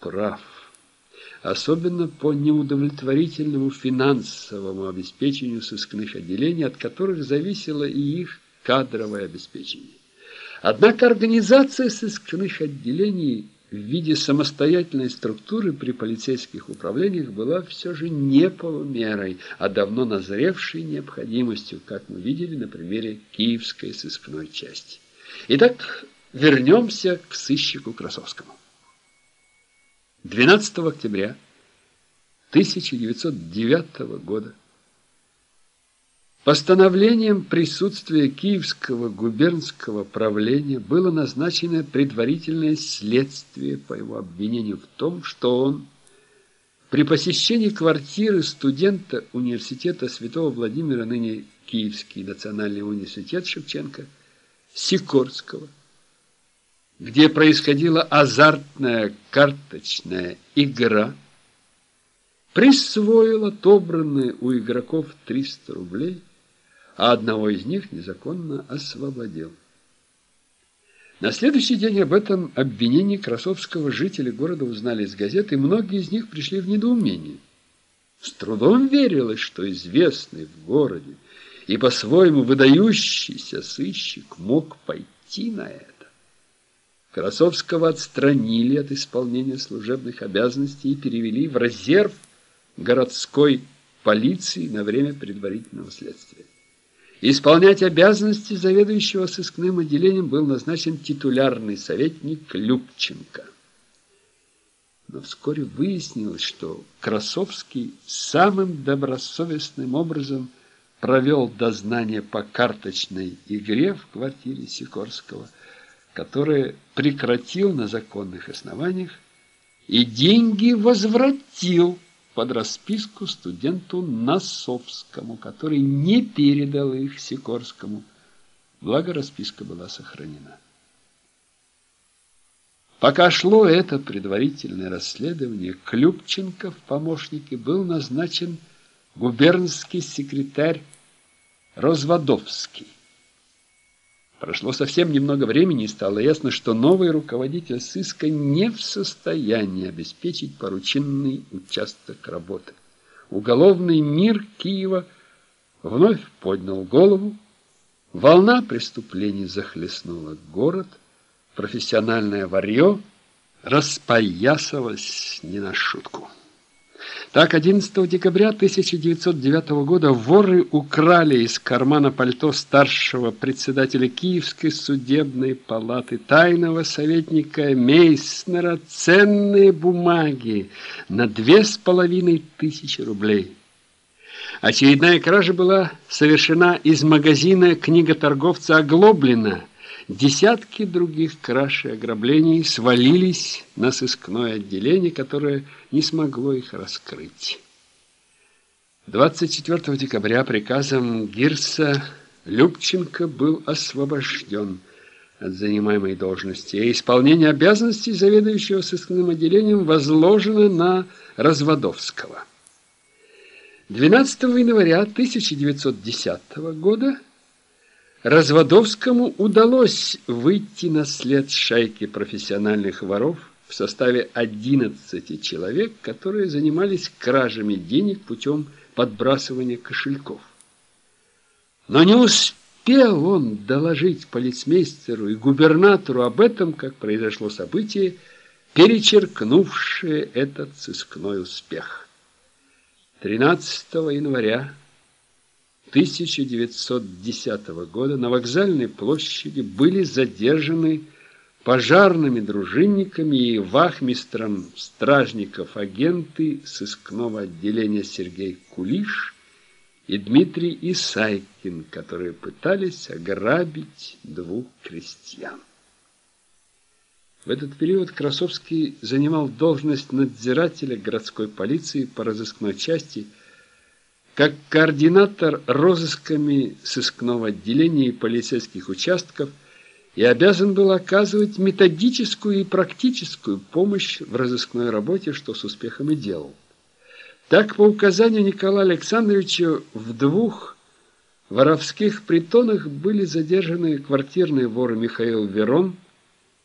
прав, особенно по неудовлетворительному финансовому обеспечению сыскных отделений, от которых зависело и их кадровое обеспечение. Однако организация сыскных отделений в виде самостоятельной структуры при полицейских управлениях была все же не полумерой, а давно назревшей необходимостью, как мы видели на примере киевской сыскной части. Итак, вернемся к сыщику Красовскому. 12 октября 1909 года. Постановлением присутствия Киевского губернского правления было назначено предварительное следствие по его обвинению в том, что он при посещении квартиры студента университета Святого Владимира, ныне Киевский национальный университет Шевченко, Сикорского, где происходила азартная карточная игра, присвоил отобранные у игроков 300 рублей а одного из них незаконно освободил. На следующий день об этом обвинении Красовского жители города узнали из газет, и многие из них пришли в недоумение. С трудом верилось, что известный в городе и по-своему выдающийся сыщик мог пойти на это. Красовского отстранили от исполнения служебных обязанностей и перевели в резерв городской полиции на время предварительного следствия. Исполнять обязанности заведующего сыскным отделением был назначен титулярный советник Любченко. Но вскоре выяснилось, что Красовский самым добросовестным образом провел дознание по карточной игре в квартире Сикорского, который прекратил на законных основаниях и деньги возвратил под расписку студенту Носовскому, который не передал их Сикорскому, благо расписка была сохранена. Пока шло это предварительное расследование, Клюбченко в помощнике был назначен губернский секретарь Розводовский. Прошло совсем немного времени, и стало ясно, что новый руководитель сыска не в состоянии обеспечить порученный участок работы. Уголовный мир Киева вновь поднял голову, волна преступлений захлестнула город, профессиональное варье распоясалось не на шутку. Так, 11 декабря 1909 года воры украли из кармана пальто старшего председателя Киевской судебной палаты тайного советника Мейснера ценные бумаги на две с половиной тысячи рублей. Очередная кража была совершена из магазина книготорговца Оглоблина – Десятки других краж и ограблений свалились на сыскное отделение, которое не смогло их раскрыть. 24 декабря приказом Гирса Любченко был освобожден от занимаемой должности, и исполнение обязанностей заведующего сыскным отделением возложено на Разводовского. 12 января 1910 года Разводовскому удалось выйти на след шайки профессиональных воров в составе 11 человек, которые занимались кражами денег путем подбрасывания кошельков. Но не успел он доложить полицмейстеру и губернатору об этом, как произошло событие, перечеркнувшее этот сыскной успех. 13 января 1910 года на вокзальной площади были задержаны пожарными дружинниками и вахмистром стражников агенты сыскного отделения Сергей Кулиш и Дмитрий Исайкин, которые пытались ограбить двух крестьян. В этот период Красовский занимал должность надзирателя городской полиции по разыскной части – как координатор розысками сыскного отделения и полицейских участков и обязан был оказывать методическую и практическую помощь в разыскной работе, что с успехом и делал. Так, по указанию Николая Александровича, в двух воровских притонах были задержаны квартирный вор Михаил Верон –